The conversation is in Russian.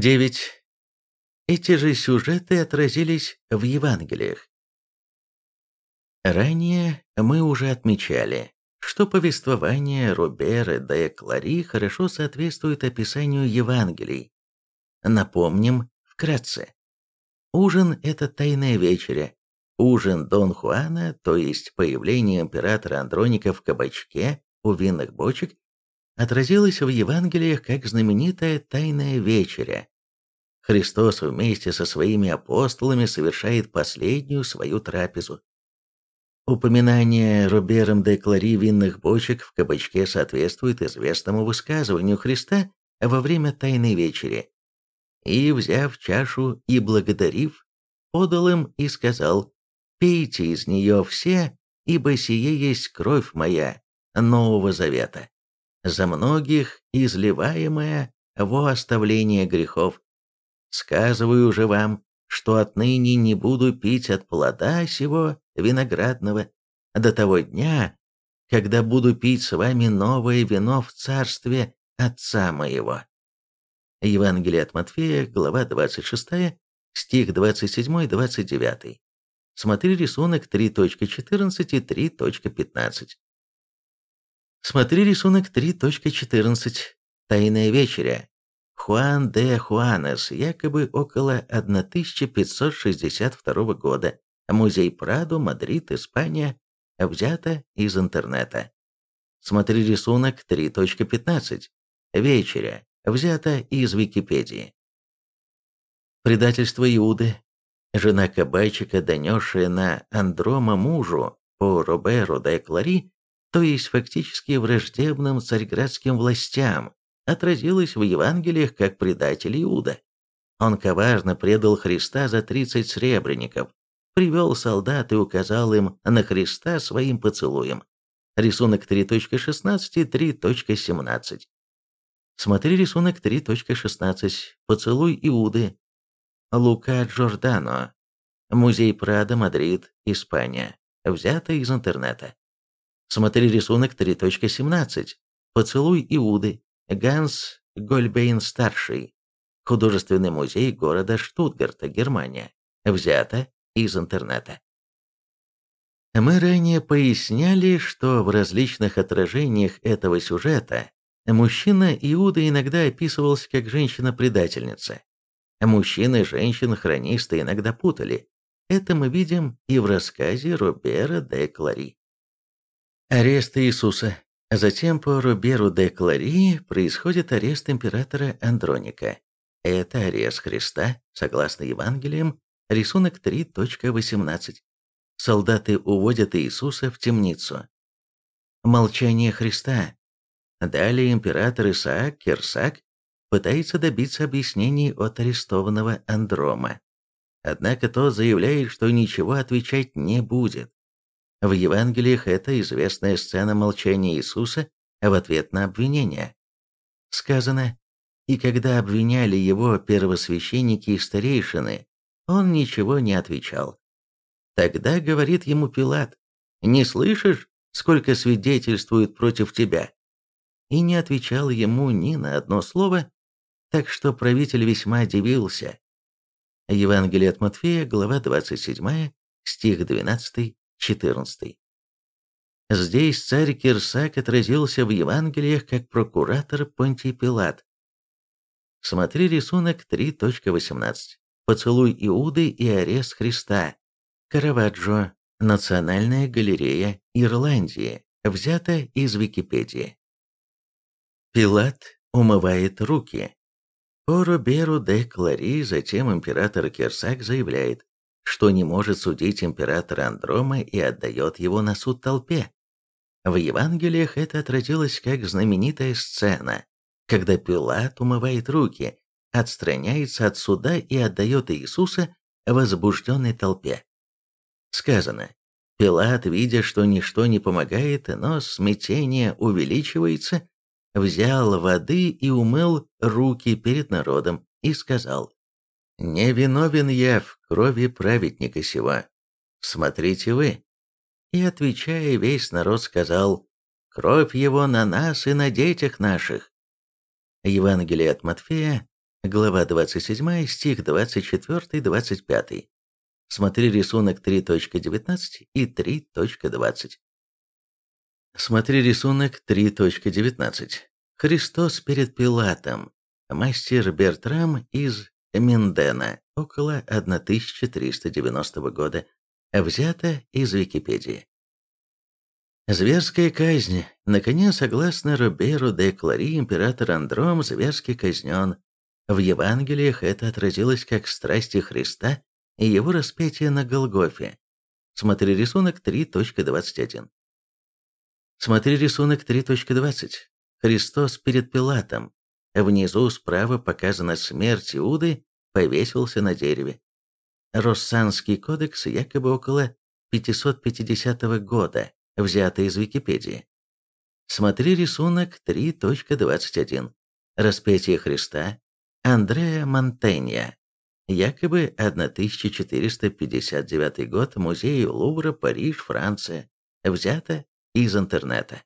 9. Эти же сюжеты отразились в Евангелиях. Ранее мы уже отмечали, что повествование Робера де Клари хорошо соответствует описанию Евангелий. Напомним вкратце. Ужин – это тайная вечеря. Ужин Дон Хуана, то есть появление императора Андроника в кабачке у винных бочек, отразилось в Евангелиях как знаменитая тайная вечеря. Христос вместе со своими апостолами совершает последнюю свою трапезу. Упоминание Робером де Клари винных бочек в кабачке соответствует известному высказыванию Христа во время Тайной Вечери. «И, взяв чашу и благодарив, подал им и сказал, «Пейте из нее все, ибо сие есть кровь моя, Нового Завета, за многих изливаемая во оставление грехов. Сказываю же вам, что отныне не буду пить от плода сего виноградного до того дня, когда буду пить с вами новое вино в царстве Отца моего». Евангелие от Матфея, глава 26, стих 27-29. Смотри рисунок 3.14 и 3.15. Смотри рисунок 3.14. Тайная вечеря. Хуан де Хуанес, якобы около 1562 года. Музей Прадо, Мадрид, Испания. Взято из интернета. Смотри рисунок 3.15. Вечеря. Взято из Википедии. Предательство Иуды. Жена кабачика, донесшая на Андрома мужу по Роберу де Клари, то есть фактически враждебным царьградским властям, отразилось в Евангелиях как предатель Иуда. Он коварно предал Христа за 30 сребреников, привел солдат и указал им на Христа своим поцелуем. Рисунок 3.16 и 3.17. Смотри рисунок 3.16. Поцелуй Иуды. Лука Джордано. Музей Прадо, Мадрид, Испания. Взято из интернета. Смотри рисунок 3.17. Поцелуй Иуды. Ганс Гольбейн-старший. Художественный музей города Штутгарта, Германия. Взято из интернета. Мы ранее поясняли, что в различных отражениях этого сюжета мужчина Иуда иногда описывался как женщина-предательница. Мужчин и женщин-хронисты иногда путали. Это мы видим и в рассказе Робера де Клари. Арест Иисуса. Затем по Роберу де Клари происходит арест императора Андроника. Это арест Христа, согласно Евангелиям, рисунок 3.18. Солдаты уводят Иисуса в темницу. Молчание Христа. Далее император Исаак Керсак пытается добиться объяснений от арестованного Андрома. Однако тот заявляет, что ничего отвечать не будет. В Евангелиях это известная сцена молчания Иисуса в ответ на обвинение. Сказано, «И когда обвиняли его первосвященники и старейшины, он ничего не отвечал. Тогда говорит ему Пилат, «Не слышишь, сколько свидетельствуют против тебя?» И не отвечал ему ни на одно слово, так что правитель весьма удивился. Евангелие от Матфея, глава 27, стих 12 14. Здесь царь Кирсак отразился в Евангелиях как прокуратор Понтий Пилат. Смотри рисунок 3.18. Поцелуй Иуды и арест Христа. Караваджо. Национальная галерея Ирландии. Взято из Википедии. Пилат умывает руки. По де Клари затем император Керсак заявляет, что не может судить императора Андрома и отдает его на суд толпе. В Евангелиях это отразилось как знаменитая сцена, когда Пилат умывает руки, отстраняется от суда и отдает Иисуса возбужденной толпе. Сказано, Пилат, видя, что ничто не помогает, но смятение увеличивается, взял воды и умыл руки перед народом и сказал, не виновен я в крови праведника сего. Смотрите вы. И, отвечая, весь народ сказал, кровь его на нас и на детях наших. Евангелие от Матфея, глава 27, стих 24-25. Смотри рисунок 3.19 и 3.20. Смотри рисунок 3.19. Христос перед Пилатом. Мастер Бертрам из Миндена, около 1390 года. Взято из Википедии. Зверская казнь. Наконец, согласно Роберу де Клари, император Андром зверски казнен. В Евангелиях это отразилось как страсти Христа и его распятие на Голгофе. Смотри рисунок 3.21. Смотри рисунок 3.20. Христос перед Пилатом. Внизу справа показана смерть Иуды, повесился на дереве. Россанский кодекс якобы около 550 года, взятый из Википедии. Смотри рисунок 3.21. Распятие Христа. Андреа Монтенья. Якобы 1459 год, музей Лувра, Париж, Франция. Взято из интернета.